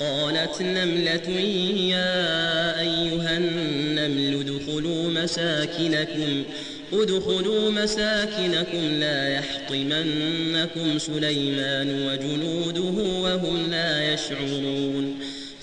قالت نملة يا أيها النمل ادخلوا مساكنكم ادخلوا مساكنكم لا يحطمنكم سليمان وجنوده وهم لا يشعرون.